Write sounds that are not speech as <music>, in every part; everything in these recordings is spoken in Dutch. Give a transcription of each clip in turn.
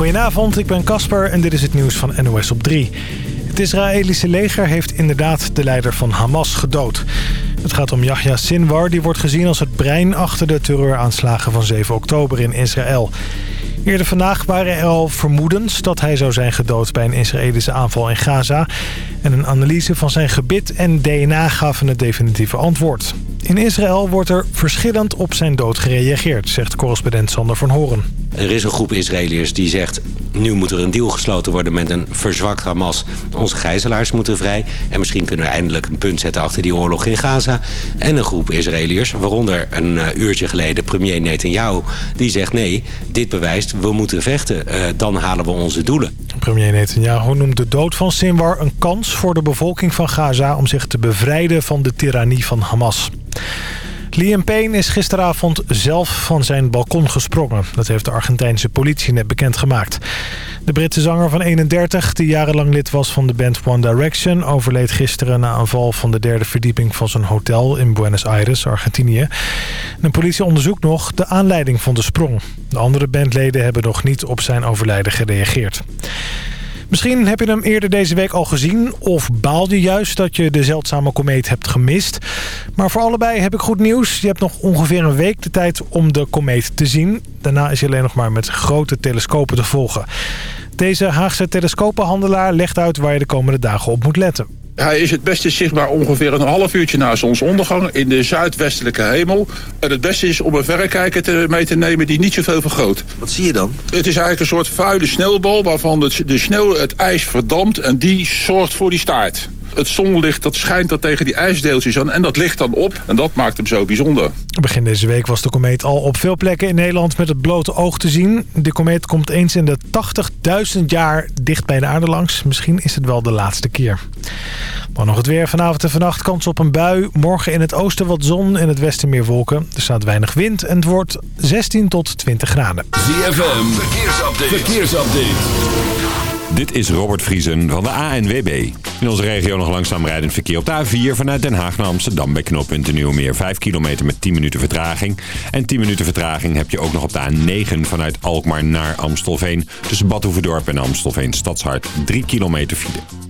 Goedenavond, ik ben Casper en dit is het nieuws van NOS op 3. Het Israëlische leger heeft inderdaad de leider van Hamas gedood. Het gaat om Yahya Sinwar, die wordt gezien als het brein achter de terreuraanslagen van 7 oktober in Israël. Eerder vandaag waren er al vermoedens dat hij zou zijn gedood bij een Israëlische aanval in Gaza. En een analyse van zijn gebit en DNA gaven het definitieve antwoord. In Israël wordt er verschillend op zijn dood gereageerd, zegt correspondent Sander van Horen. Er is een groep Israëliërs die zegt... nu moet er een deal gesloten worden met een verzwakt Hamas. Onze gijzelaars moeten vrij. En misschien kunnen we eindelijk een punt zetten achter die oorlog in Gaza. En een groep Israëliërs, waaronder een uh, uurtje geleden premier Netanyahu... die zegt nee, dit bewijst, we moeten vechten. Uh, dan halen we onze doelen. Premier Netanyahu noemt de dood van Sinwar een kans voor de bevolking van Gaza... om zich te bevrijden van de tirannie van Hamas. Liam Payne is gisteravond zelf van zijn balkon gesprongen. Dat heeft de Argentijnse politie net bekendgemaakt. De Britse zanger van 31, die jarenlang lid was van de band One Direction... overleed gisteren na een val van de derde verdieping van zijn hotel in Buenos Aires, Argentinië. De politie onderzoekt nog de aanleiding van de sprong. De andere bandleden hebben nog niet op zijn overlijden gereageerd. Misschien heb je hem eerder deze week al gezien... of baal je juist dat je de zeldzame komeet hebt gemist. Maar voor allebei heb ik goed nieuws. Je hebt nog ongeveer een week de tijd om de komeet te zien. Daarna is hij alleen nog maar met grote telescopen te volgen. Deze Haagse telescopenhandelaar legt uit waar je de komende dagen op moet letten. Hij is het beste zichtbaar ongeveer een half uurtje na zonsondergang in de zuidwestelijke hemel. En het beste is om een verrekijker te, mee te nemen die niet zoveel vergroot. Wat zie je dan? Het is eigenlijk een soort vuile sneeuwbal waarvan de, de sneeuw het ijs verdampt en die zorgt voor die staart. Het zonlicht dat schijnt er tegen die ijsdeeltjes aan en dat ligt dan op. En dat maakt hem zo bijzonder. Begin deze week was de komeet al op veel plekken in Nederland met het blote oog te zien. De komeet komt eens in de 80.000 jaar dicht bij de aarde langs. Misschien is het wel de laatste keer. Dan nog het weer. Vanavond en vannacht kans op een bui. Morgen in het oosten wat zon, in het westen meer wolken. Er staat weinig wind en het wordt 16 tot 20 graden. ZFM, verkeersupdate. verkeersupdate. Dit is Robert Vriesen van de ANWB. In onze regio nog langzaam rijdend verkeer op de A4 vanuit Den Haag naar Amsterdam bij knooppunt de Nieuwmeer. 5 kilometer met 10 minuten vertraging. En 10 minuten vertraging heb je ook nog op de A9 vanuit Alkmaar naar Amstelveen. Tussen Badhoevedorp en Amstelveen Stadshart 3 kilometer file.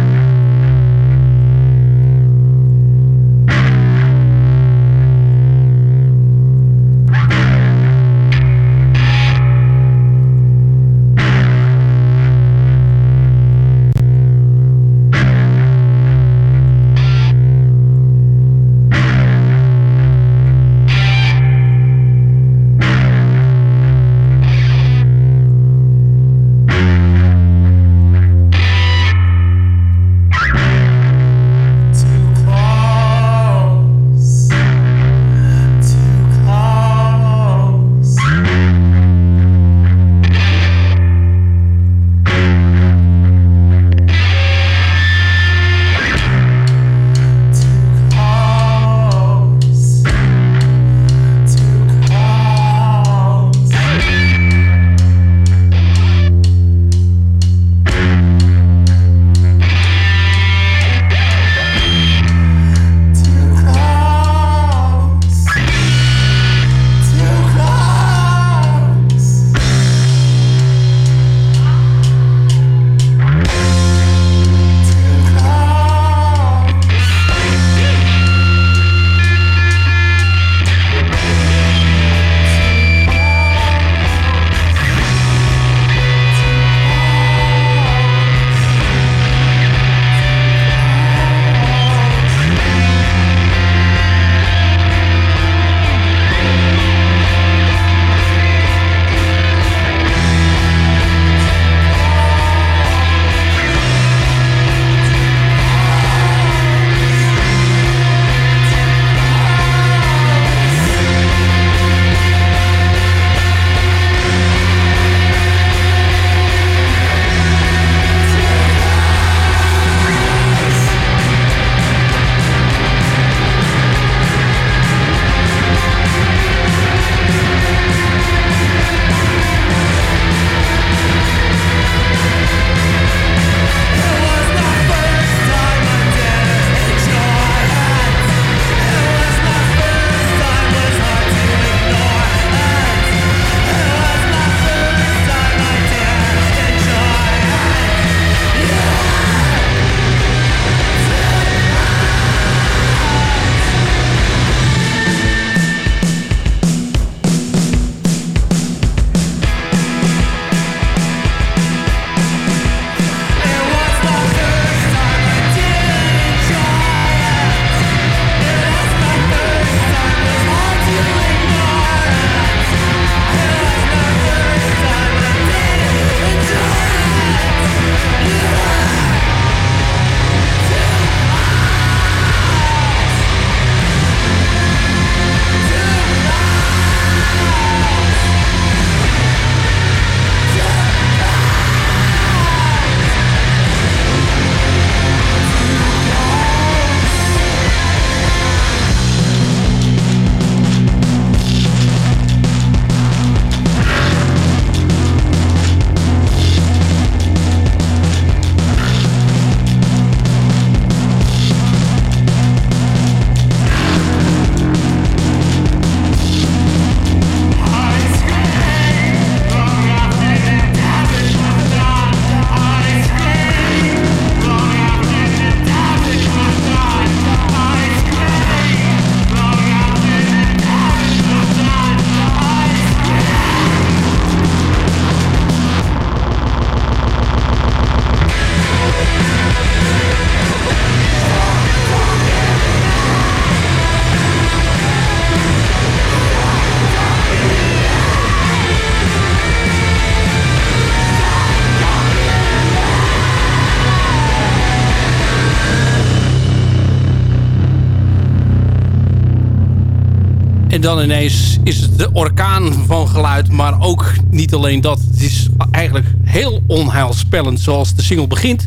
Ineens is het de orkaan van geluid. Maar ook niet alleen dat. Het is eigenlijk heel onheilspellend zoals de single begint.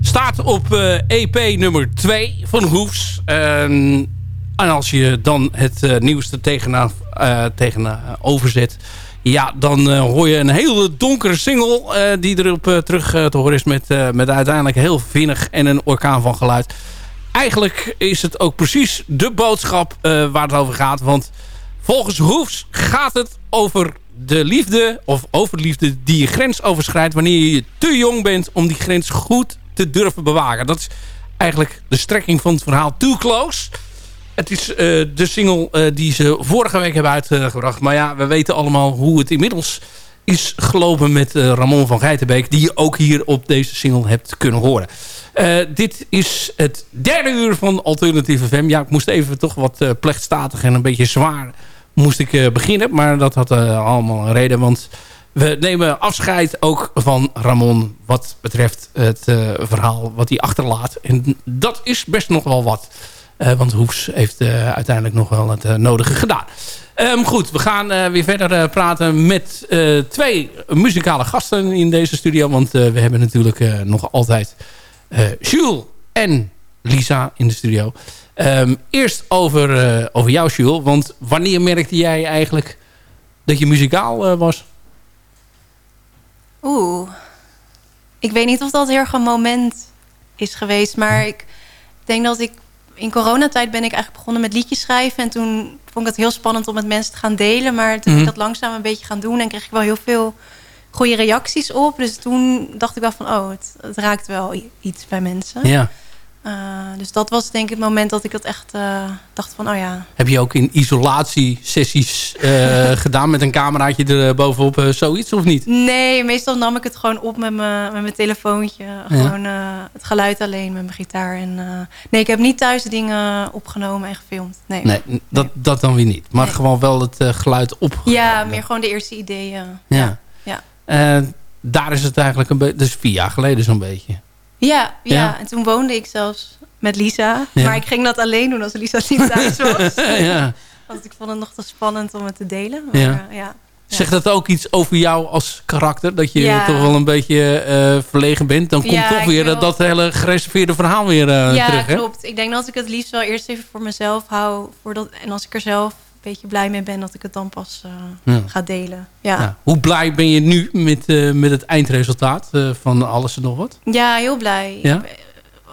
Staat op EP e nummer 2 van Hoefs. en als je dan het nieuwste tegenaan, tegenover zet... Ja, dan hoor je een hele donkere single die erop terug te horen is met, met uiteindelijk heel vinnig en een orkaan van geluid eigenlijk is het ook precies de boodschap waar het over gaat. Want volgens Hoefs gaat het over de liefde... of over de liefde die je grens overschrijdt... wanneer je te jong bent om die grens goed te durven bewaken. Dat is eigenlijk de strekking van het verhaal Too Close... Het is uh, de single uh, die ze vorige week hebben uitgebracht. Maar ja, we weten allemaal hoe het inmiddels is gelopen met uh, Ramon van Geitenbeek... die je ook hier op deze single hebt kunnen horen. Dit is het derde uur van Alternatieve FM. Ja, ik moest even toch wat plechtstatig en een beetje zwaar moest ik uh, beginnen. Maar dat had allemaal een reden. Want we nemen afscheid ook van Ramon wat betreft het verhaal wat hij achterlaat. En dat is best nog wel wat. want Hoefs heeft uiteindelijk nog wel het nodige gedaan. Um, goed, we gaan weer verder praten met twee muzikale gasten in deze studio. Want we hebben natuurlijk nog altijd Jules en Lisa in de studio. Um, eerst over, uh, over jou, Jules. Want wanneer merkte jij eigenlijk dat je muzikaal uh, was? Oeh. Ik weet niet of dat heel erg een moment is geweest. Maar ik denk dat ik... In coronatijd ben ik eigenlijk begonnen met liedjes schrijven. En toen vond ik het heel spannend om met mensen te gaan delen. Maar toen mm -hmm. ik dat langzaam een beetje gaan doen... en kreeg ik wel heel veel goede reacties op. Dus toen dacht ik wel van, oh, het, het raakt wel iets bij mensen. Ja. Uh, dus dat was denk ik het moment dat ik dat echt uh, dacht van, oh ja. Heb je ook in isolatiesessies uh, <laughs> gedaan met een cameraatje er bovenop zoiets of niet? Nee, meestal nam ik het gewoon op met mijn, telefoontje. Gewoon het geluid alleen met mijn gitaar. En, nee, ik heb niet thuis dingen opgenomen en gefilmd. Nee, nee, dat, dat dan weer niet. Maar nee. gewoon wel het geluid op. Ja, meer gewoon de eerste ideeën. ja. ja. Uh, daar is het eigenlijk een beetje... Dus vier jaar geleden zo'n beetje. Ja, ja, ja, en toen woonde ik zelfs met Lisa. Ja. Maar ik ging dat alleen doen als Lisa niet thuis <laughs> was. ja. Want ik vond het nog te spannend om het te delen. Maar, ja. Uh, ja. Zegt dat ook iets over jou als karakter? Dat je toch wel een beetje uh, verlegen bent? Dan komt toch weer dat, dat hele gereserveerde verhaal weer uh, ja, terug. Ja, klopt. Ik denk dat ik het liefst wel eerst even voor mezelf hou. Voordat, en als ik er zelf beetje blij mee ben dat ik het dan pas uh, ja. ga delen. Ja. ja. Hoe blij ben je nu met, uh, met het eindresultaat uh, van alles en nog wat? Ja, heel blij. Ja?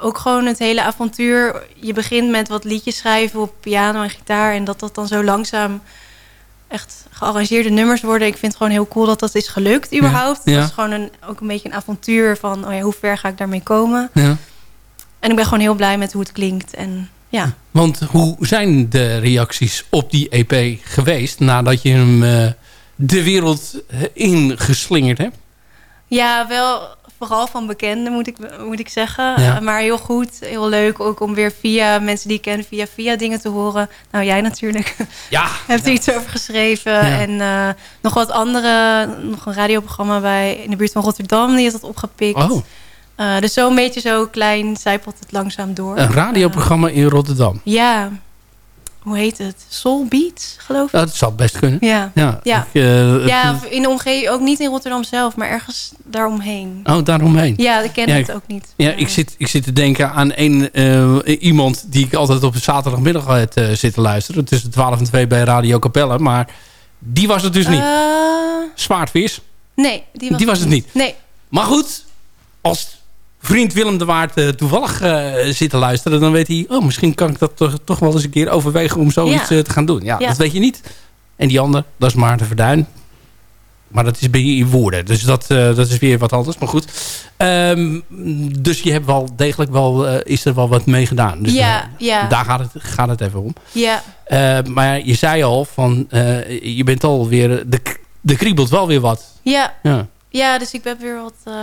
Ook gewoon het hele avontuur. Je begint met wat liedjes schrijven op piano en gitaar. En dat dat dan zo langzaam echt gearrangeerde nummers worden. Ik vind het gewoon heel cool dat dat is gelukt überhaupt. Ja. Het is gewoon een, ook een beetje een avontuur van oh ja, hoe ver ga ik daarmee komen. Ja. En ik ben gewoon heel blij met hoe het klinkt. En ja. Want hoe zijn de reacties op die EP geweest... nadat je hem uh, de wereld ingeslingerd hebt? Ja, wel vooral van bekenden moet ik, moet ik zeggen. Ja. Uh, maar heel goed, heel leuk ook om weer via mensen die ik ken... via via dingen te horen. Nou, jij natuurlijk. <laughs> Ja. <laughs> Hebt er ja. iets over geschreven. En uh, nog wat andere, nog een radioprogramma bij, in de buurt van Rotterdam... die heeft dat opgepikt. Oh. Uh, dus zo'n beetje zo klein zijpelt het langzaam door. Een radioprogramma uh, in Rotterdam? Ja. Hoe heet het? Soul Beats, geloof ik? Dat zou best kunnen. Ja. Ja, ja. Ik, uh, ja in de omgeving, ook niet in Rotterdam zelf, maar ergens daaromheen. Oh, daaromheen. Ja, ik ken ja, het ook niet. Ja, ik zit, ik zit te denken aan een, iemand die ik altijd op zaterdagmiddag had zitten luisteren. Tussen 12 en 2 bij Radio Capelle. Maar die was het dus niet. Zwaardvis? Nee, die was, die was het niet. Nee. Maar goed, als vriend Willem de Waard uh, toevallig uh, zit te luisteren... dan weet hij, oh, misschien kan ik dat toch, toch wel eens een keer overwegen... om zoiets ja. uh, te gaan doen. Ja, ja, dat weet je niet. En die ander, dat is Maarten Verduin. Maar dat is in woorden. Dus dat, dat is weer wat anders. Maar goed. Um, dus je hebt wel degelijk wel... is er wel wat mee gedaan. Dus ja, ja. daar gaat het, gaat het even om. Ja. maar je zei al, van, je bent alweer... De, de kriebelt wel weer wat. Ja. Ja, ja dus ik ben weer wat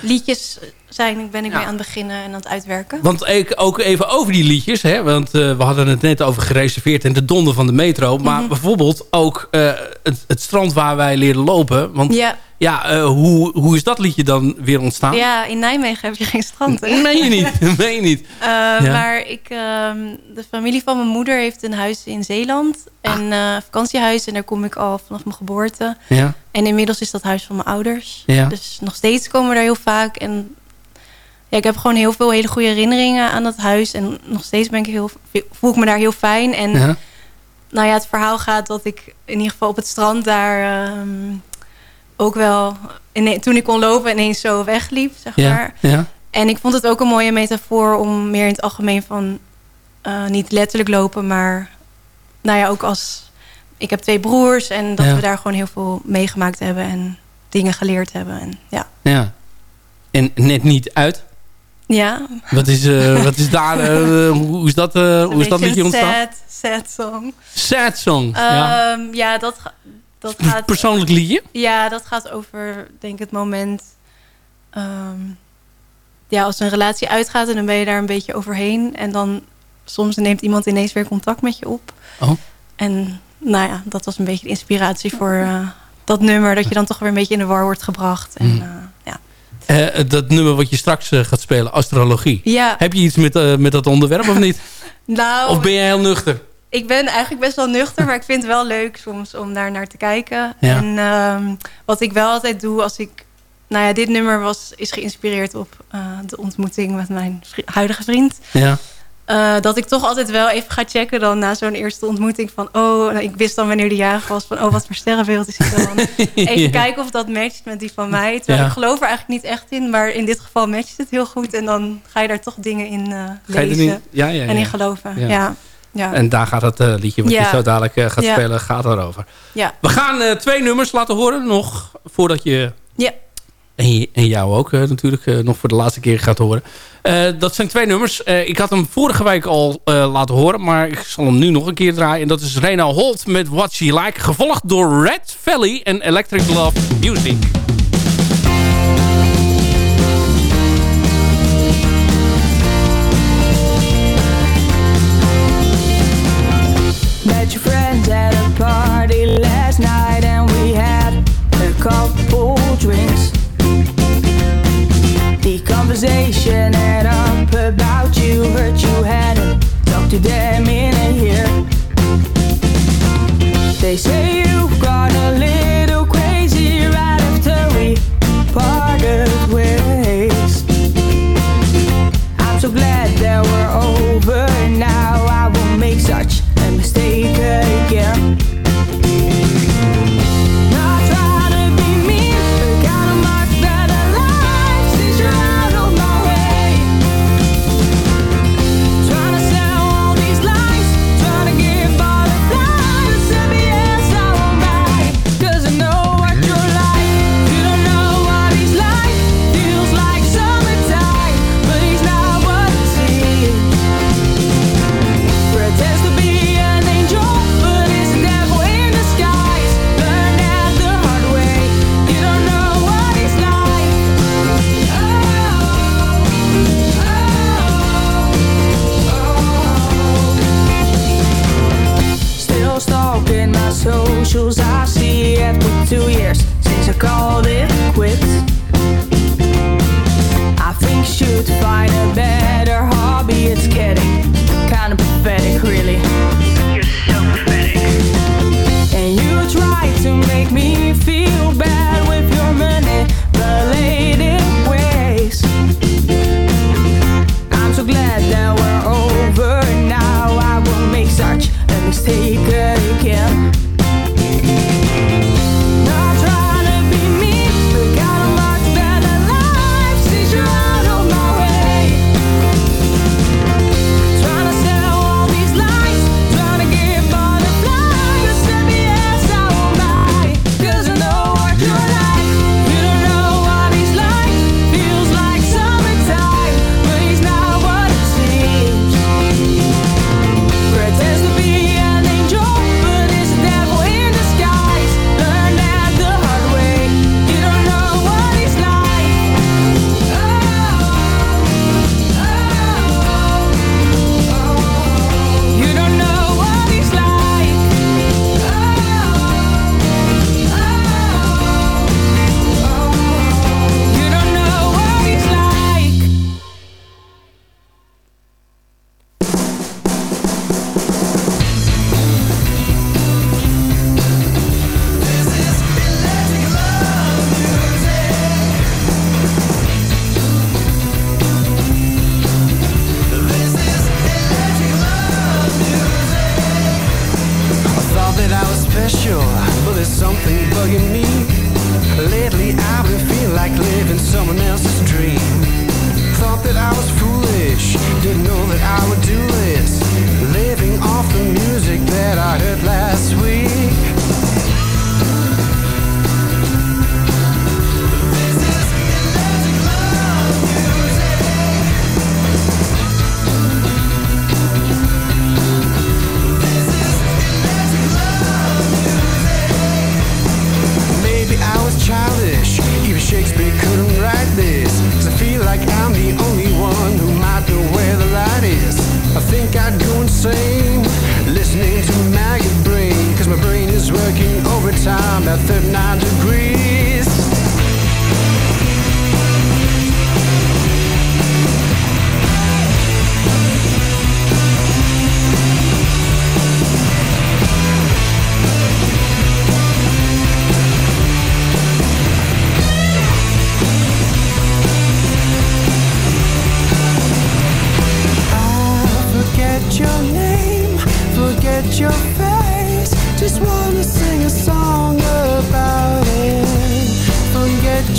liedjes zijn, ben ik ja. mee aan het beginnen en aan het uitwerken. Want ik, ook even over die liedjes, hè, want uh, we hadden het net over gereserveerd en de donder van de metro. Maar Mhm. bijvoorbeeld ook uh, het, het, strand waar wij leren lopen. Want ja. Ja, eh, hoe, hoe is dat liedje dan weer ontstaan? Ja, in Nijmegen heb je geen strand. hè? Meen je niet? <laughs> Meen je niet? Eh, Maar ik, ehm, de familie van mijn moeder heeft een huis in Zeeland. En eh vakantiehuis. En daar kom ik al vanaf mijn geboorte. Ja. En inmiddels is dat huis van mijn ouders. Ja. Dus nog steeds komen we daar heel vaak. En ja, ik heb gewoon heel veel hele goede herinneringen aan dat huis. En nog steeds ben ik heel, voel ik me daar heel fijn. En Ja. nou ja, het verhaal gaat dat ik in ieder geval op het strand daar ehm, ook wel... ine- toen ik kon lopen ineens zo wegliep, zeg maar. Ja. En ik vond het ook een mooie metafoor om meer in het algemeen van... eh, niet letterlijk lopen, maar nou ja, ook als... Ik heb twee broers en dat we daar gewoon heel veel meegemaakt hebben... en dingen geleerd hebben. En, ja. ja. En net niet uit. Ja, Wat is, eh, wat is daar, eh, hoe is dat, een hoe is dat liedje een ontstaan? sad, sad song. Sad song. ja. Ja, ja dat, dat gaat... Persoonlijk liedje? Ja, dat gaat over, denk ik, het moment... ehm, ja, als een relatie uitgaat en dan ben je daar een beetje overheen. En dan soms neemt iemand ineens weer contact met je op. Oh. En nou ja, dat was een beetje de inspiratie voor dat nummer. Dat je dan toch weer een beetje in de war wordt gebracht. En, Mm. Eh, dat nummer wat je straks eh, gaat spelen, astrologie. ja, Heb je iets met, eh, met dat onderwerp of niet? <laughs> nou, Of ben je heel nuchter? ik ben eigenlijk best wel nuchter, maar ik vind het wel leuk soms om daar naar te kijken. Ja. En ehm, wat ik wel altijd doe als ik... Nou ja, dit nummer was, is geïnspireerd op de ontmoeting met mijn huidige vriend. Ja. Eh, dat ik toch altijd wel even ga checken dan na zo'n eerste ontmoeting van... oh, nou, ik wist dan wanneer die jarig was van... oh, wat voor sterrenbeeld is hij dan? <laughs> Even Ja. kijken of dat matcht met die van mij. Terwijl Ja. ik geloof er eigenlijk niet echt in. Maar in dit geval matcht het heel goed. En dan ga je daar toch dingen in eh, lezen? Ja, en in geloven. Ja. Ja. En daar gaat het eh, liedje wat je zo dadelijk gaat spelen, gaat erover. Ja. We gaan twee nummers laten horen nog, voordat je... Ja. En, jou ook eh, natuurlijk eh, nog voor de laatste keer gaat horen. Eh, dat zijn twee nummers. Ik had hem vorige week al laten horen, maar ik zal hem nu nog een keer draaien. En dat is Rena Holt met What She Like, gevolgd door Red Valley en Electric Love Music. Party last night we couple drinks. Hurt you hadn't talked to them in a year. They say you've gone a little crazy right after we parted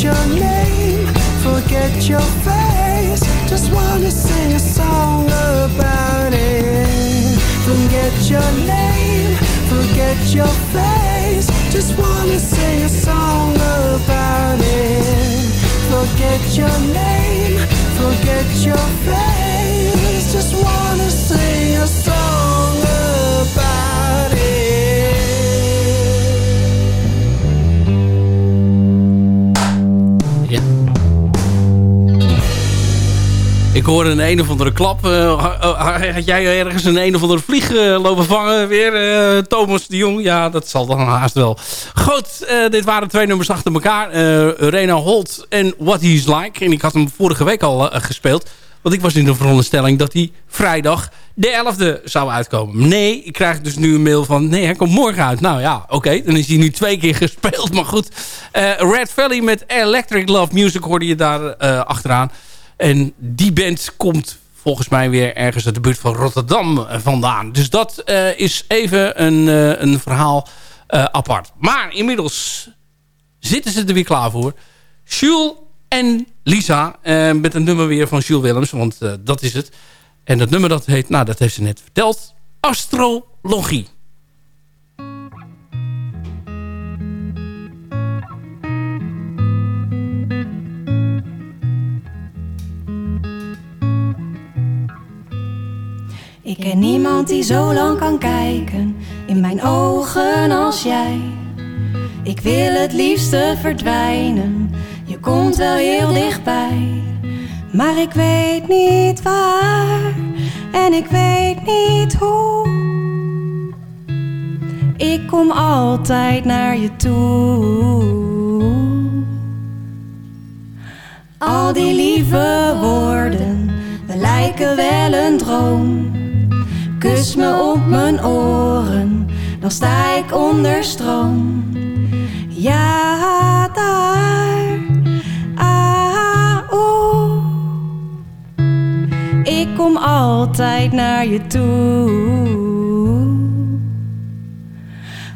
your name, forget your face. Just wanna sing a song about it. Forget your name, forget your face. Just wanna sing a song about it. Forget your name, forget your face. Just wanna sing a song Ik hoor een een of andere klap. Eh, ha- had jij ergens een een of andere vlieg eh, lopen vangen weer, eh, Thomas de Jong? Ja, dat zal dan haast wel. Goed, eh, dit waren twee nummers achter elkaar. Eh Rena Holt en What He's Like. En ik had hem vorige week al eh, gespeeld. Want ik was in de veronderstelling dat hij vrijdag de 11e zou uitkomen. Nee, ik krijg dus nu een mail van... nee, hij komt morgen uit. Nou ja, oké. dan is hij nu twee keer <laughs> gespeeld. Maar goed, Eh, Red Valley met Electric Love Music hoorde je daar eh, achteraan. En die band komt volgens mij weer ergens uit de buurt van Rotterdam eh, vandaan. Dus dat eh, is even een, eh, een verhaal apart. Maar inmiddels zitten ze er weer klaar voor. Jules en Lisa met een nummer weer van Jules Willems. Want dat is het. En dat nummer dat heet, nou dat heeft ze net verteld. Astrologie. Ik ken niemand die zo lang kan kijken in mijn ogen als jij. Ik wil het liefste verdwijnen, je komt wel heel dichtbij. Maar ik weet niet waar en ik weet niet hoe. Ik kom altijd naar je toe. Al die lieve woorden, we lijken wel een droom. Kus me op mijn oren, dan sta ik onder stroom. Ja, daar, ah, oeh. Ik kom altijd naar je toe.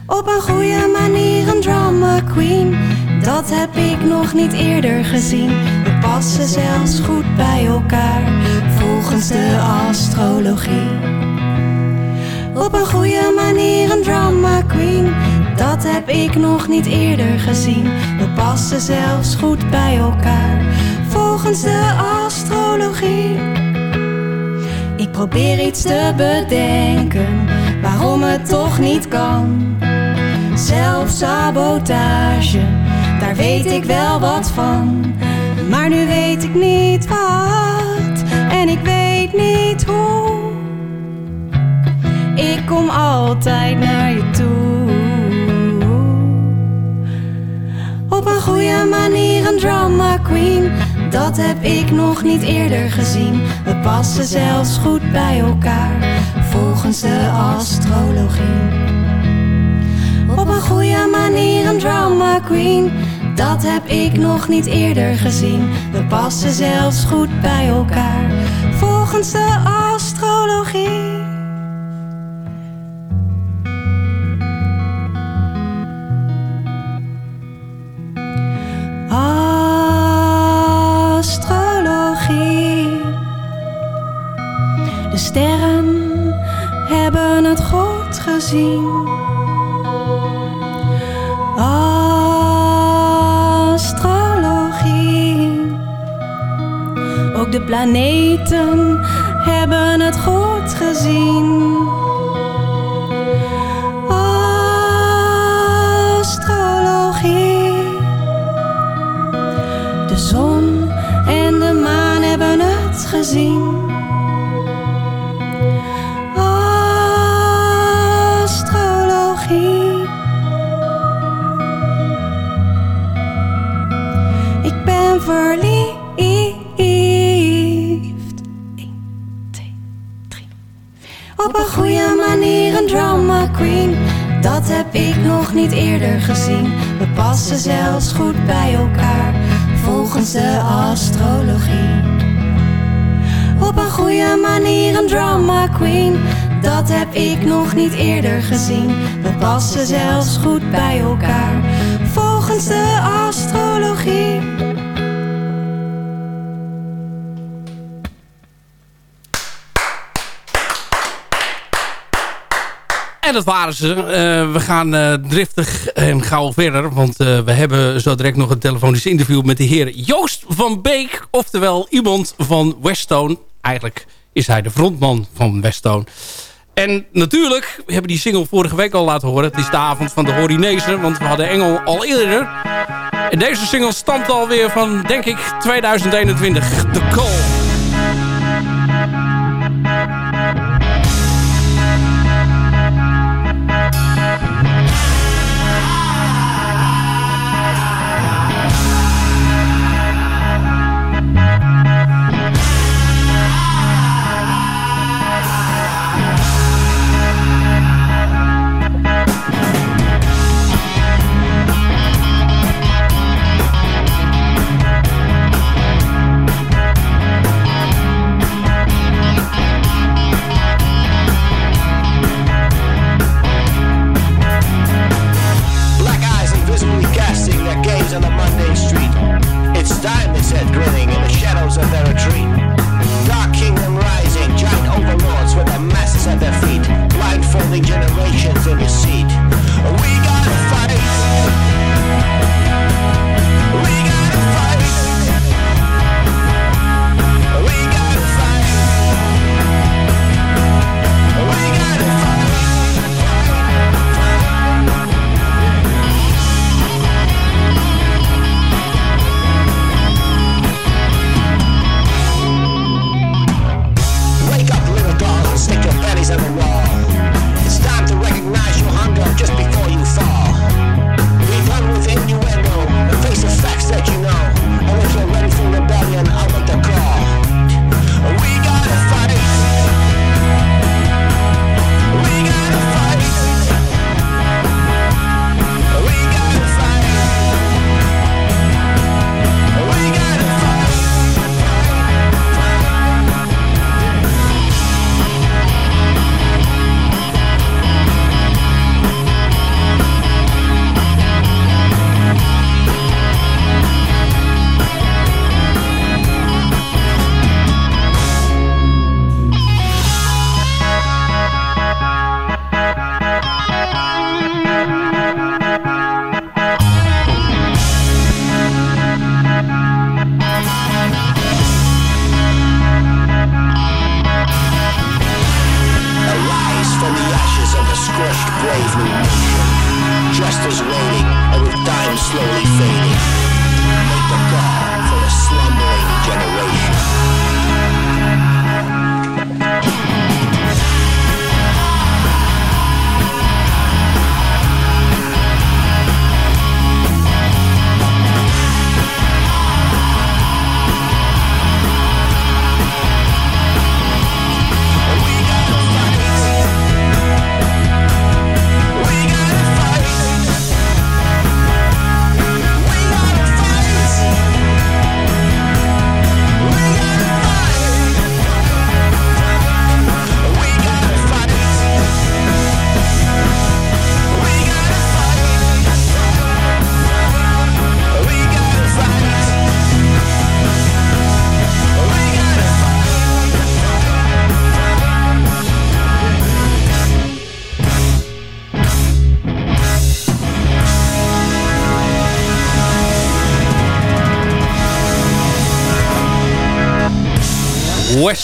Op een goede manier een drama queen. Dat heb ik nog niet eerder gezien. We passen zelfs goed bij elkaar, volgens de astrologie. Op een goede manier een drama queen. Dat heb ik nog niet eerder gezien. We passen zelfs goed bij elkaar, volgens de astrologie. Ik probeer iets te bedenken, waarom het toch niet kan. Zelfsabotage, daar weet ik wel wat van. Maar nu weet ik niet wat en ik weet niet hoe. Ik kom altijd naar je toe. Op een goede manier een drama queen. Dat heb ik nog niet eerder gezien. We passen zelfs goed bij elkaar, volgens de astrologie. Op een goede manier een drama queen. Dat heb ik nog niet eerder gezien. We passen zelfs goed bij elkaar, volgens de astrologie. Sterren hebben het goed gezien. Astrologie. Ook de planeten hebben het goed gezien. Queen. Dat heb ik nog niet eerder gezien. We passen zelfs goed bij elkaar, volgens de astrologie. Op een goede manier een drama queen. Dat heb ik nog niet eerder gezien. We passen zelfs goed bij elkaar, volgens de astrologie. Dat waren ze. Eh, we gaan eh, driftig en gauw verder. Want eh, we hebben zo direct nog een telefonisch interview met de heer Joost van Beek. Oftewel iemand van Westone. Eigenlijk is hij de frontman van Westone. En natuurlijk, we hebben die single vorige week al laten horen. Het is de avond van de Horinezen. Want we hadden Engel al eerder. En deze single stamt alweer van, denk ik, 2021. The Call.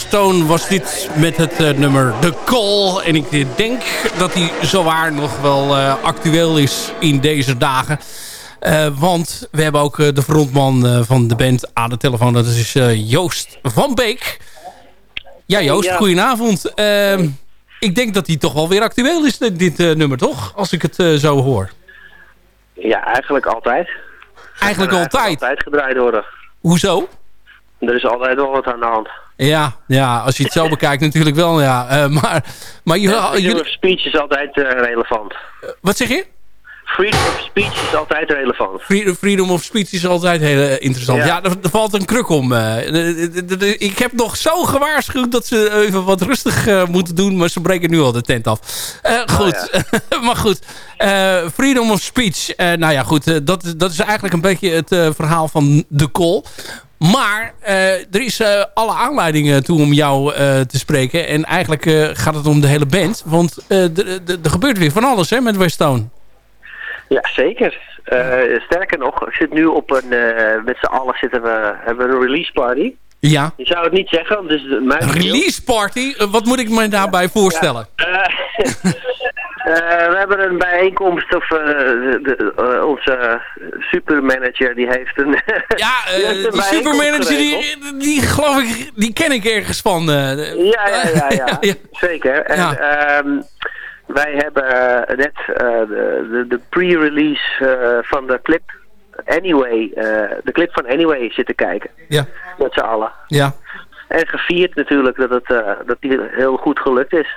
Westone was dit met het eh, nummer The Call. En ik denk dat hij zowaar nog wel eh, actueel is in deze dagen. Eh, want we hebben ook de frontman van de band aan de telefoon. Dat is Joost van Beek. Ja, Joost, Ja. goedenavond. Ehm, ik denk dat hij toch wel weer actueel is, dit, nummer, toch? Als ik het zo hoor. Ja, eigenlijk altijd. Eigenlijk altijd. Altijd gedraaid worden. Hoezo? Er is altijd wel wat aan de hand. Ja, ja, als je het zo <laughs> bekijkt natuurlijk wel, ja. Eh, maar maar je, Freedom jullie- of speech is altijd eh, relevant. wat zeg je? Freedom of speech is altijd relevant. Freedom, of speech is altijd heel eh, interessant. Ja, Ja. er, er valt een kruk om. eh. Ik heb nog zo gewaarschuwd dat ze even wat rustig eh, moeten doen. Maar ze breken nu al de tent af. Eh, goed, <laughs> maar goed. Eh, freedom of speech. eh, nou ja, goed. eh, dat, dat is eigenlijk een beetje het eh, verhaal van de call. Maar eh, er is eh, alle aanleidingen toe om jou eh, te spreken. En eigenlijk gaat het om de hele band. Want er- gebeurt weer van alles hè, met Westone. Ja, zeker. Sterker nog, ik zit nu op een... met z'n allen zitten we, hebben we een release party. Ja. Je zou het niet zeggen, want het is mijn release party? Eh, wat moet ik me daarbij voorstellen? <laughs> Eh, we hebben een bijeenkomst of eh, de, de, eh, onze supermanager die heeft een... <laughs> Ja, die, heeft eh, supermanager, die, die geloof ik, die ken ik ergens van. eh. Ja, ja, ja, ja. <laughs> Ja. zeker. En Ja. ehm, wij hebben eh, net eh, de, de, de pre-release eh, van de clip Anyway, eh, de clip van Anyway zitten kijken. Ja. Met z'n allen. Ja, En gevierd natuurlijk dat het eh, dat die heel goed gelukt is.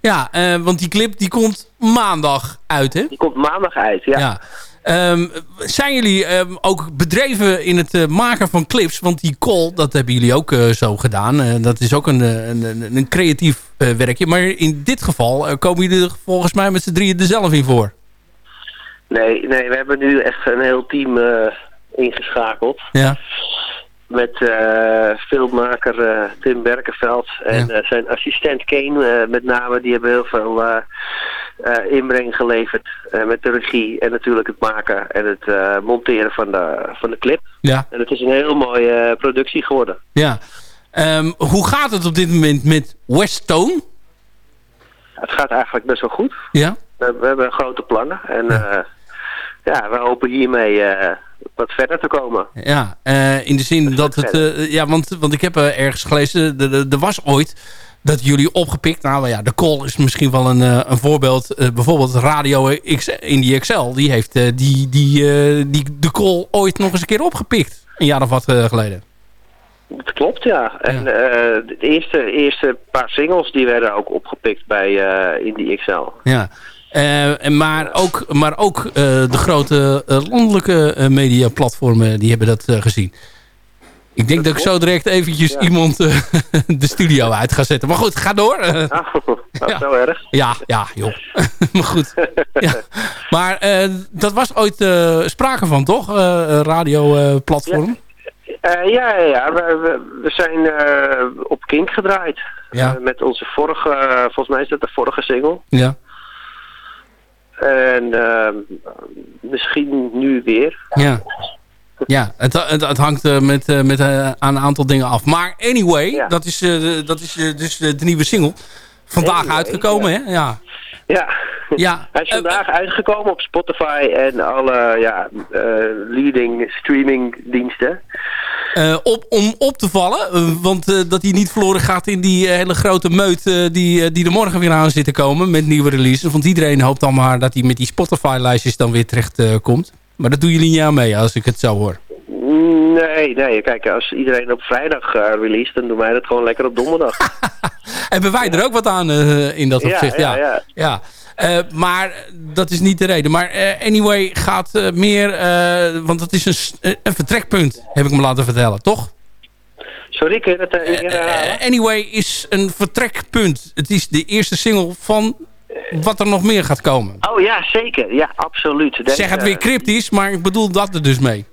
ja eh, want die clip die komt maandag uit, hè? Die komt maandag uit, ja. Ja. Ehm, zijn jullie ehm, ook bedreven in het maken van clips? Want die call, dat hebben jullie ook zo gedaan. Dat is ook een, een, een, creatief werkje. Maar in dit geval komen jullie er volgens mij met z'n drieën er zelf in voor. Nee, nee, we hebben nu echt een heel team eh, ingeschakeld. Ja. Met eh, filmmaker eh, Tim Berkenveld en Ja. zijn assistent Kane met name. Die hebben heel veel inbreng geleverd met de regie en natuurlijk het maken en het monteren van de, van de clip. Ja. En het is een heel mooie productie geworden. Ja. Ehm, hoe gaat het op dit moment met Westone? Het gaat eigenlijk best wel goed. Ja. We, we hebben grote plannen en ja, ja we hopen hiermee eh, wat verder te komen. Ja, eh, in de zin dat het... eh, ja, want, want ik heb ergens gelezen, er- was ooit dat jullie opgepikt... Nou ja, de call is misschien wel een, een voorbeeld. Bijvoorbeeld Radio X, Indie XL, die heeft die, die, die de call ooit nog eens een keer opgepikt. Een jaar of wat geleden. Dat klopt, ja. En de eerste, eerste paar singles die werden ook opgepikt bij Indie XL. Ja. Eh, maar ook, maar ook eh, de grote eh, landelijke mediaplatformen die hebben dat gezien. Ik denk dat, ik zo direct eventjes iemand <laughs> de studio uit ga zetten. Maar goed, ga door. Eh, <laughs> Dat Ja. zo erg. ja, ja, joh. <laughs> maar goed. Ja. Maar dat was ooit sprake van, toch? Radioplatform. Eh, ja, ja, ja. We, we, we zijn op Kink gedraaid. Ja. Met onze vorige, volgens mij is dat de vorige single. Ja. En eh, misschien nu weer. Ja. Ja, het, het, het hangt eh, met, eh, met eh, aan een aantal dingen af. Maar anyway, dat is, dat is dus de, de nieuwe single. Vandaag Anyway, uitgekomen, hè? Ja. Ja. <laughs> Ja. Hij is vandaag uitgekomen op Spotify en alle ja, eh, leading streaming diensten. Eh, op, om op te vallen, eh, want eh, dat hij niet verloren gaat in die eh, hele grote meut eh, die, eh, die er morgen weer aan zit te komen met nieuwe releases. Want iedereen hoopt dan maar dat hij met die Spotify-lijstjes dan weer terecht eh, komt. Maar dat doen jullie niet aan mee als ik het zo hoor. Nee, nee. Kijk, als iedereen op vrijdag eh release, dan doen wij dat gewoon lekker op donderdag. <laughs> Hebben wij er ook wat aan eh, in dat opzicht? ja, Ja, ja. ja. Eh, maar dat is niet de reden. Maar eh, anyway gaat eh, meer... eh, want dat is een, eh, een vertrekpunt, heb ik me laten vertellen, toch? Sorry, kun je dat eh? Eh, anyway is een vertrekpunt. Het is de eerste single van wat er nog meer gaat komen. Oh ja, zeker. Ja, absoluut. Ik zeg het weer cryptisch, maar ik bedoel dat er dus mee.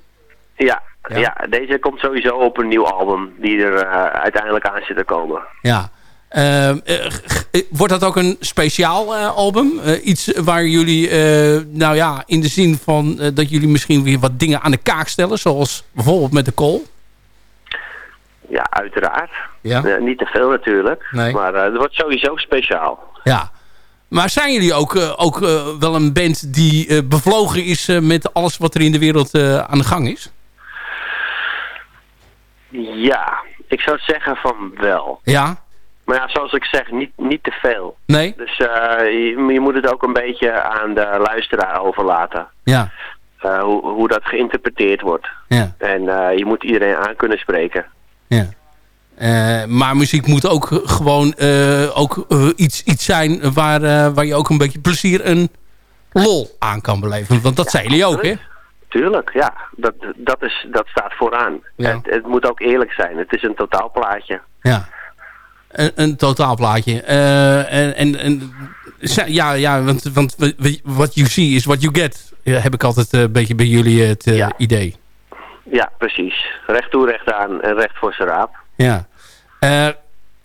Ja, ja. deze komt sowieso op een nieuw album die er eh, uiteindelijk aan zit te komen. Ja. Eh, eh, eh, wordt dat ook een speciaal eh, album? Iets waar jullie, nou ja, in de zin van dat jullie misschien weer wat dingen aan de kaak stellen, zoals bijvoorbeeld met de Call? Ja, uiteraard. Ja? Niet te veel natuurlijk. Nee. Maar eh, het wordt sowieso speciaal. Ja. Maar zijn jullie ook, ook wel een band die bevlogen is met alles wat er in de wereld aan de gang is? Ja, ik zou zeggen van wel. Ja? Maar ja, zoals ik zeg, niet, niet te veel. Nee? Dus eh, je, je moet het ook een beetje aan de luisteraar overlaten. Ja. Eh, hoe, hoe dat geïnterpreteerd wordt. Ja. En eh, je moet iedereen aan kunnen spreken. ja. Maar muziek moet ook gewoon ook, iets, iets zijn waar, waar je ook een beetje plezier en lol aan kan beleven. Want dat zijn jullie ook, hè? Tuurlijk, ja. Dat, dat, is, dat staat vooraan. Ja. Het, het moet ook eerlijk zijn. Het is een totaalplaatje. Ja. Een, een totaalplaatje. Eh, en, en, en ja, ja, want, want what you see is what you get. Ja, heb ik altijd eh, een beetje bij jullie het eh, idee. Ja, precies. Recht toe, recht aan en recht voor zijn raap. Ja. Eh,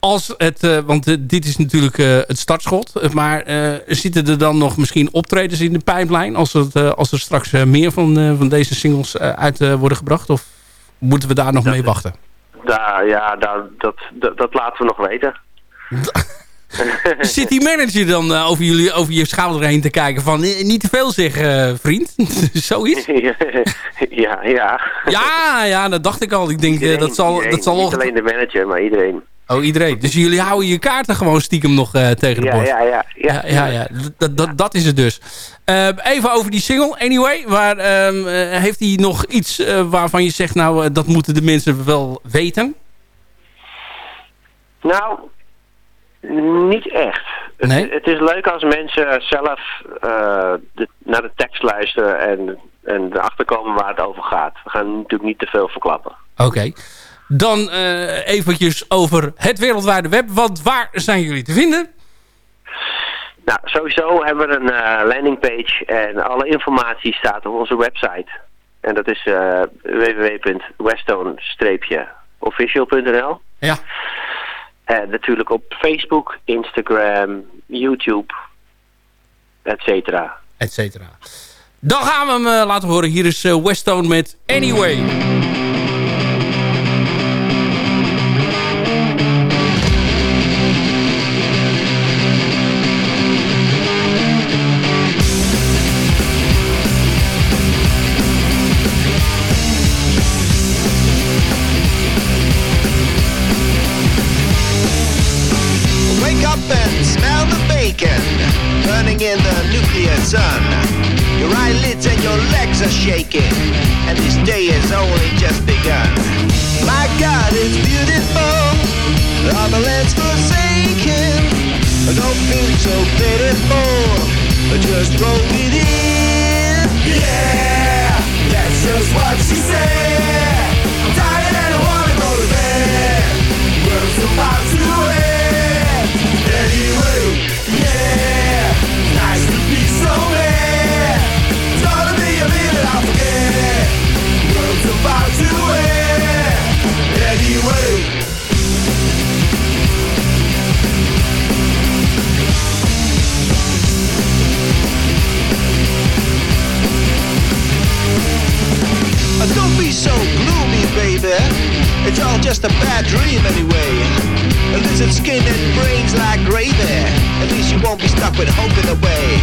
als het, eh, want eh, dit is natuurlijk eh, het startschot. eh, Maar eh, zitten er dan nog misschien optredens in de pijplijn? Als, het, eh, als er straks eh, meer van, eh, van deze singles eh, uit eh, worden gebracht? Of moeten we daar nog mee wachten? Daar, ja, daar, dat, dat, dat laten we nog weten. <laughs> Zit die manager dan eh, over, jullie, over je schouder heen te kijken van... eh, niet te veel zeg, eh, vriend? <laughs> Zoiets? <laughs> ja, ja. Ja, ja, dat dacht ik al. Ik denk, Iedereen, dat zal, iedereen. dat zal Niet alleen de manager, maar iedereen. Oh, iedereen. Dus jullie houden je kaarten gewoon stiekem nog eh, tegen de Ja, borst. ja, ja. ja, ja, ja. Dat, dat, dat is het dus. Eh, even over die single, anyway. Waar, ehm, eh, heeft hij nog iets eh, waarvan je zegt... nou, dat moeten de mensen wel weten? Nou, niet echt. Het- Nee? Het, is leuk als mensen zelf de- naar de tekst luisteren en, en erachter komen waar het over gaat. We gaan natuurlijk niet te veel verklappen. Oké. Dan eh eventjes over het wereldwijde web. Want waar zijn jullie te vinden? Nou, sowieso hebben we een eh, landingpage en alle informatie staat op onze website. En dat is eh www.westone-official.nl Ja. En natuurlijk op Facebook, Instagram, YouTube, et cetera. Et cetera. Dan gaan we hem laten horen. Hier is Westone met Anyway. Burning in the nuclear sun. Your eyelids and your legs are shaking, and this day has only just begun. My God, it's beautiful. All the land's forsaken. Don't feel so pitiful. Just roll it in. Yeah, that's just what she said. I'm tired and I wanna go to bed. World's about to end. Anyway, I'll forget. World's about to end. Anyway. Don't be so gloomy, baby. It's all just a bad dream anyway. A lizard skin and brains like gravy. At least you won't be stuck with hope in the way.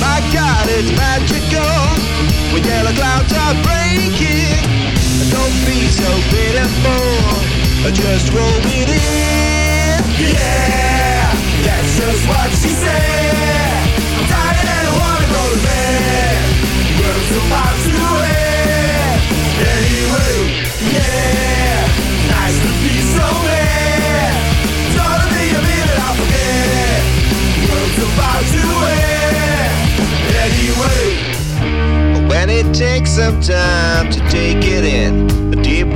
My God, it's magical. When yellow clouds are breaking. Don't be so pitiful. Just roll it in. Yeah, that's just what she said. I'm tired and I wanna go to bed. World's about to end. Anyway, yeah, Anyway, when it takes some time to take it in, a deep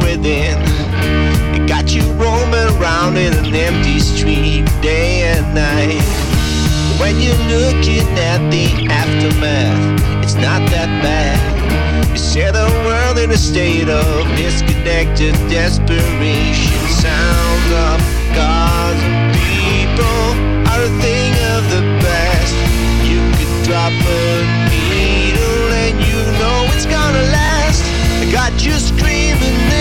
it got you roaming around in an empty street day and night. When you're looking at the aftermath, it's not that bad. You the world in a state of disconnected desperation. Sounds of and people are a a needle and you know it's gonna last. I got you screaming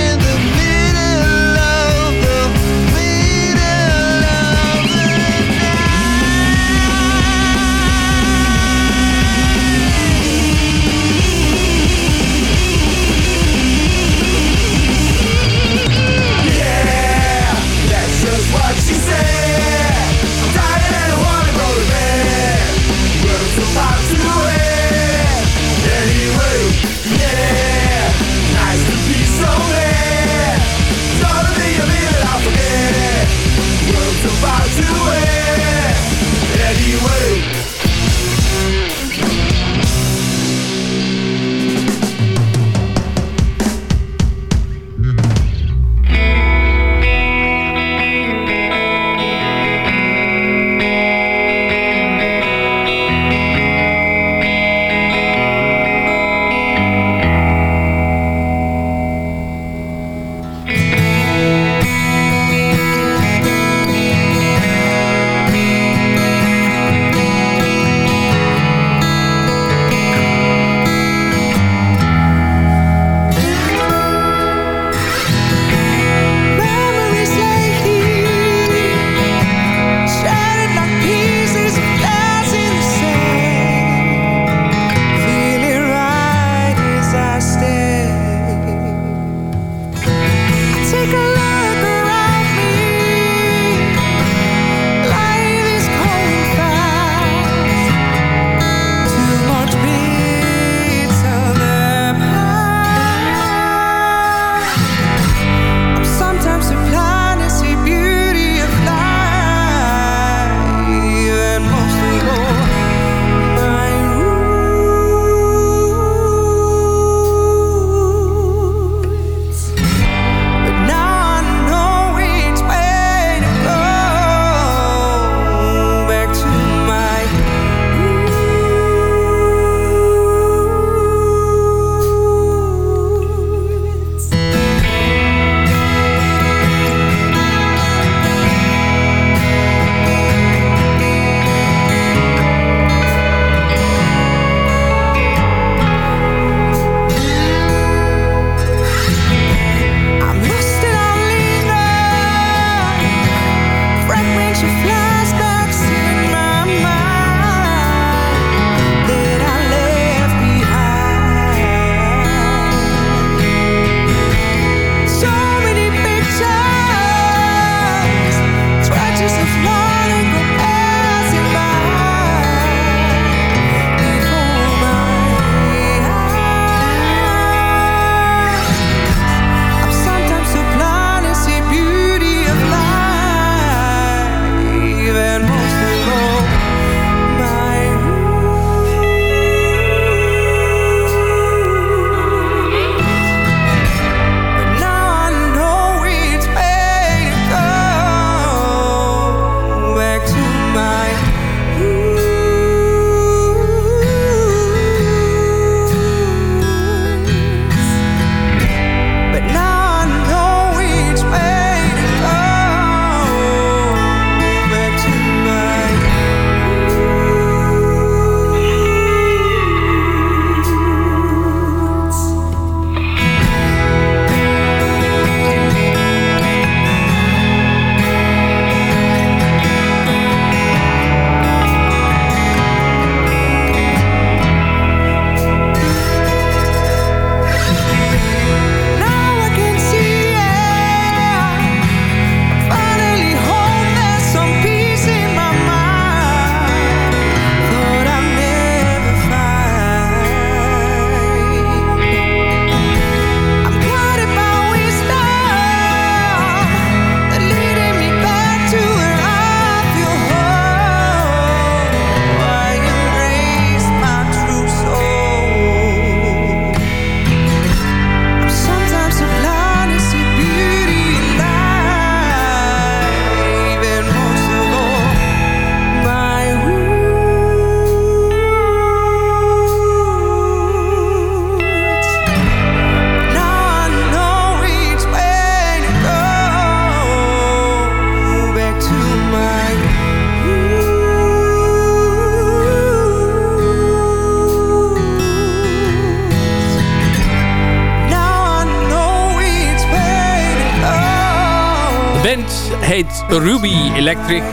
Ruby Electric.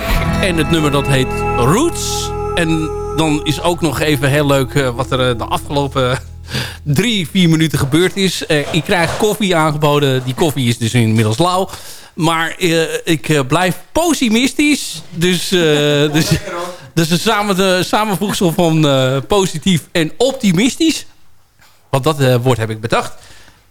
En het nummer dat heet Roots. En dan is ook nog even heel leuk eh, wat er eh, de afgelopen <laughs> drie, vier minuten gebeurd is. Eh, ik krijg koffie aangeboden. Die koffie is dus inmiddels lauw. Maar ik blijf pessimistisch. Dus, eh <laughs> dus, dus een samen, de samenvoegsel van positief en optimistisch. Want dat woord heb ik bedacht.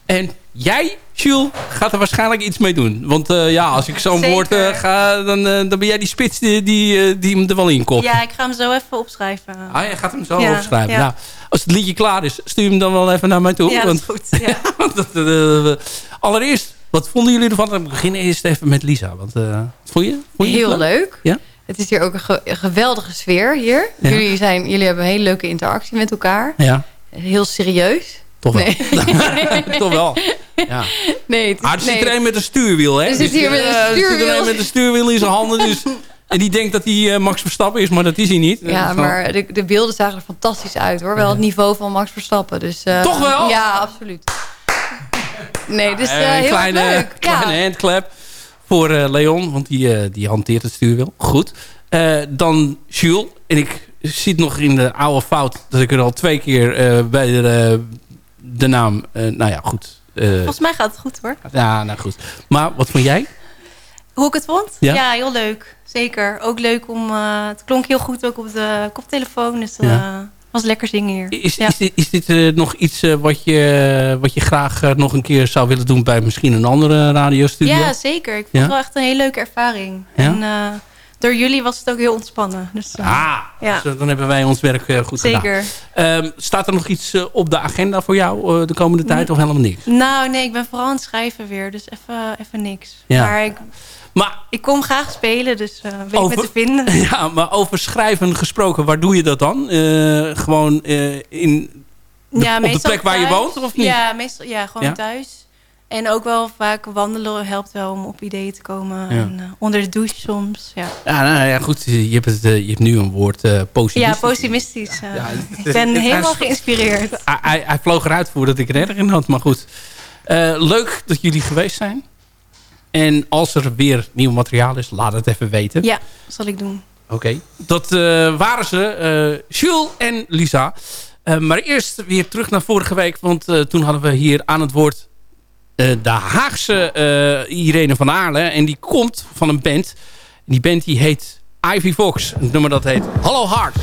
En jij, Jules, gaat er waarschijnlijk iets mee doen. Want eh, ja, als ik zo'n woord eh, ga, dan, eh, dan ben jij die spits die, die, eh, die hem er wel in kopt. Ja, ik ga hem zo even opschrijven. Ah, je gaat hem zo Ja, opschrijven. ja. Nou, als het liedje klaar is, stuur hem dan wel even naar mij toe. Ja, dat want, is goed. <laughs> Ja. dat, eh, allereerst, wat vonden jullie ervan? We beginnen eerst even met Lisa. Want, eh, wat vond je? Vond je het Heel leuk. Ja? Het is hier ook een, ge- een geweldige sfeer hier. Ja. Jullie, zijn, jullie hebben een hele leuke interactie met elkaar. Ja, Heel serieus. Toch wel. Nee. <laughs> toch wel. Ja. nee, het is- Ah, er zit nee. er een met een stuurwiel, hè? Er zit hier met een eh, Er zit er stuurwiel. een met een stuurwiel in zijn handen. Dus, <laughs> en die denkt dat hij eh, Max Verstappen is, maar dat is hij niet. Ja, maar de, de beelden zagen er fantastisch uit hoor. Wel het niveau van Max Verstappen. Dus, eh, Toch wel? Ja, absoluut. Nee, dus een heel kleine, leuk. kleine Ja. handclap voor Leon, want die, die hanteert het stuurwiel. Goed. Dan Jules. En ik zit nog in de oude fout dat ik er al twee keer bij de, de naam... eh, nou ja, goed. Eh, Volgens mij gaat het goed hoor. ja, nou goed. Maar wat vond jij? Hoe ik het vond? Ja? Ja, heel leuk. Zeker. Ook leuk om... eh, het klonk heel goed ook op de koptelefoon. Dus Ja. was lekker zingen hier. Is, ja. is dit, is dit nog iets wat, je, wat je graag nog een keer zou willen doen bij misschien een andere radiostudio? ja, zeker. Ik vond Ja? het wel echt een hele leuke ervaring. Ja? En door jullie was het ook heel ontspannen. Dus, eh, Ah, ja. dus, eh, dan hebben wij ons werk eh, goed Zeker. gedaan. Ehm, staat er nog iets op de agenda voor jou de komende tijd of helemaal niks? Nou, nee, ik ben vooral aan het schrijven weer. Dus even, even niks. Ja. Maar ik, maar ik kom graag spelen, dus weet Over- me te vinden. <laughs> Ja, maar over schrijven gesproken, waar doe je dat dan? Gewoon in de, ja, op de plek waar je woont of niet? Ja, meestal, ja gewoon thuis. En ook wel vaak wandelen helpt wel om op ideeën te komen. Ja. En, eh, onder de douche soms. Ja, Ja, nou ja, goed. Je hebt, het, eh, je hebt nu een woord eh positief. ja positivistisch. Ja, ik ben het- helemaal hij- geïnspireerd. Hij, hij, vloog eruit voordat ik er erg in had, maar goed. Eh, leuk dat jullie geweest zijn. En als er weer nieuw materiaal is, laat het even weten. Ja, zal ik doen. Oké. Dat eh, waren ze, eh, Jules en Lisa. Eh, maar eerst weer terug naar vorige week. Want eh, toen hadden we hier aan het woord de Haagse eh, Irene van Aarle. En die komt van een band. Die band die heet Ivy Fox. Het nummer dat heet Hallo Heart.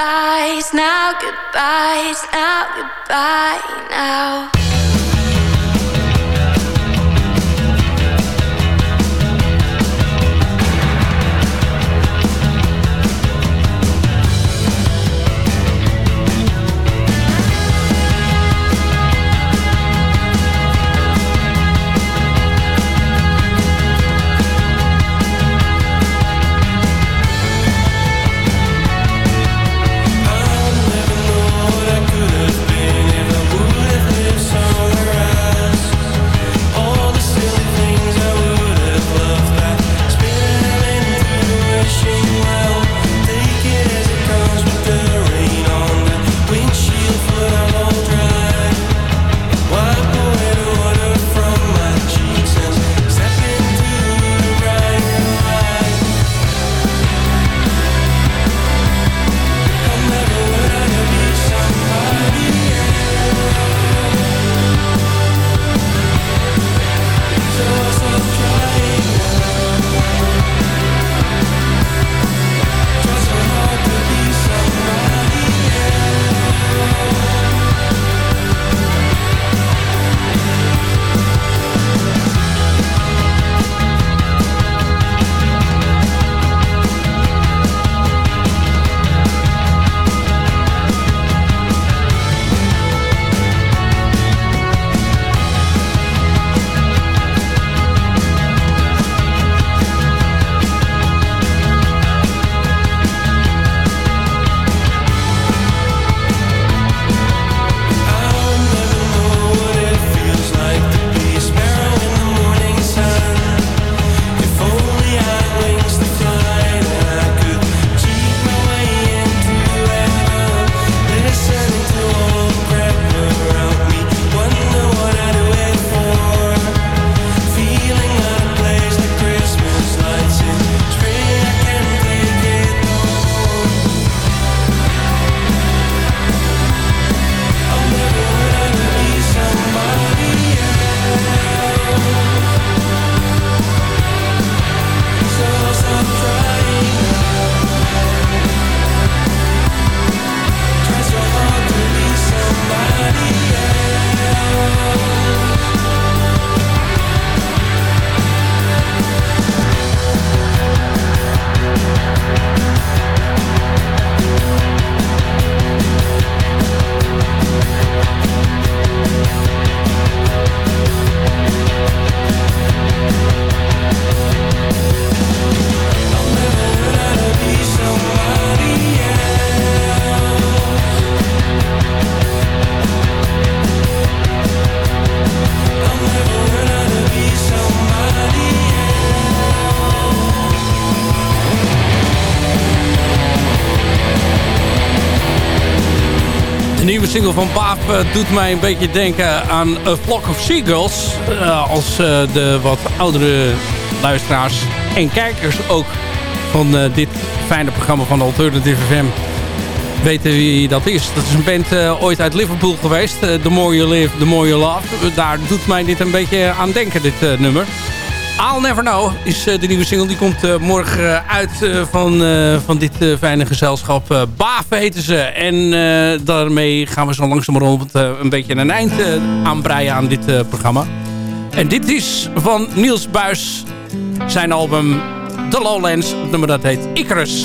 Goodbyes, now goodbyes, now goodbye now. Single van Baap eh, doet mij een beetje denken aan A Flock of Seagulls. Eh, als eh, de wat oudere luisteraars en kijkers ook van dit fijne programma van Alternative FM weten wie dat is. Dat is een band ooit uit Liverpool geweest. The More You Live, The More You Love. Daar doet mij dit een beetje aan denken, dit nummer. I'll Never Know is eh, de nieuwe single. Die komt eh, morgen eh, uit van, van dit fijne gezelschap. Baaf heten ze. En daarmee gaan we zo langzamerhand een beetje een eind aanbreien aan dit programma. En dit is van Niels Buis. Zijn album The Lowlands. Het nummer dat heet Icarus.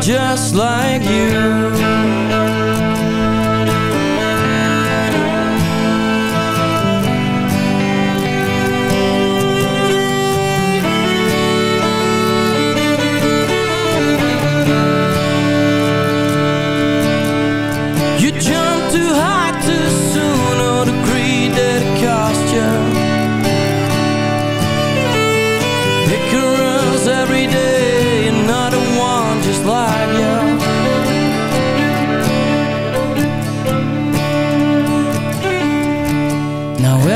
Just like you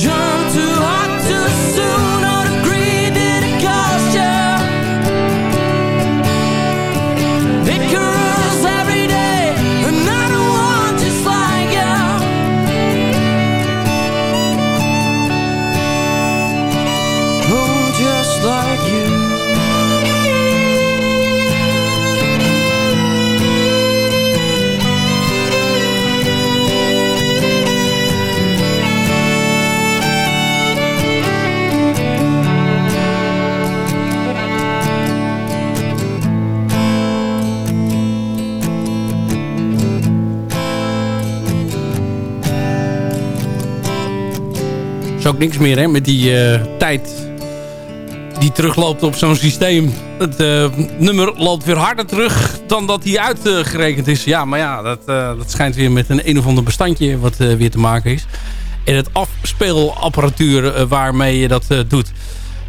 You ook niks meer hè, met die eh, tijd die terugloopt op zo'n systeem. Het eh, nummer loopt weer harder terug dan dat hij uitgerekend is. Ja, maar ja, dat, eh, dat schijnt weer met een een of ander bestandje wat weer te maken is. En het afspeelapparatuur waarmee je dat doet.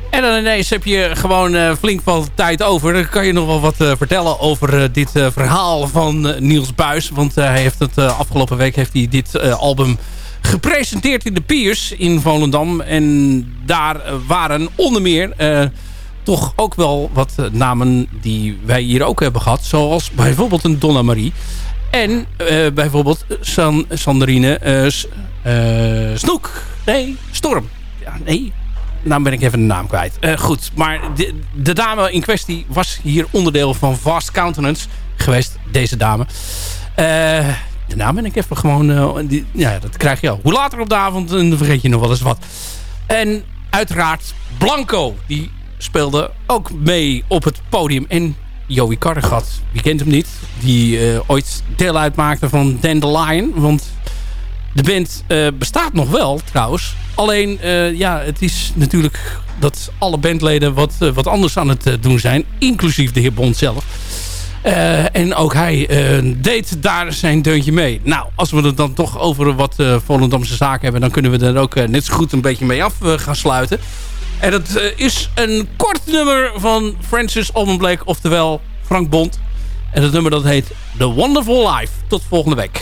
En dan ineens heb je gewoon flink wat tijd over. Dan kan je nog wel wat vertellen over dit verhaal van Niels Buis. Want hij heeft het afgelopen week heeft hij dit album gepresenteerd in de Piers in Volendam. En daar waren onder meer eh, toch ook wel wat eh, namen die wij hier ook hebben gehad. Zoals bijvoorbeeld een Donna Marie. En eh, bijvoorbeeld San Sandrine Snoek. Nee, Storm. Ja, nee, nou ben ik even de naam kwijt. Goed, maar de, de dame in kwestie was hier onderdeel van Vast Countenance geweest. Deze dame. Eh, naam ben ik even gewoon... eh, die, ja, dat krijg je al. Hoe later op de avond, en dan vergeet je nog wel eens wat. En uiteraard Blanco. Die speelde ook mee op het podium. En Joey Cardegat, wie kent hem niet? Die eh, ooit deel uitmaakte van Dandelion. Want de band eh, bestaat nog wel trouwens. Alleen, eh, ja, het is natuurlijk dat alle bandleden wat, eh, wat anders aan het eh, doen zijn. Inclusief de heer Bond zelf. Eh, en ook hij eh, deed daar zijn deuntje mee. Nou, als we het dan toch over wat eh Volendamse zaken hebben... dan kunnen we er ook net zo goed een beetje mee af gaan sluiten. En dat is een kort nummer van Francis Alban Blake, oftewel Frank Bond. En dat nummer dat heet The Wonderful Life. Tot volgende week.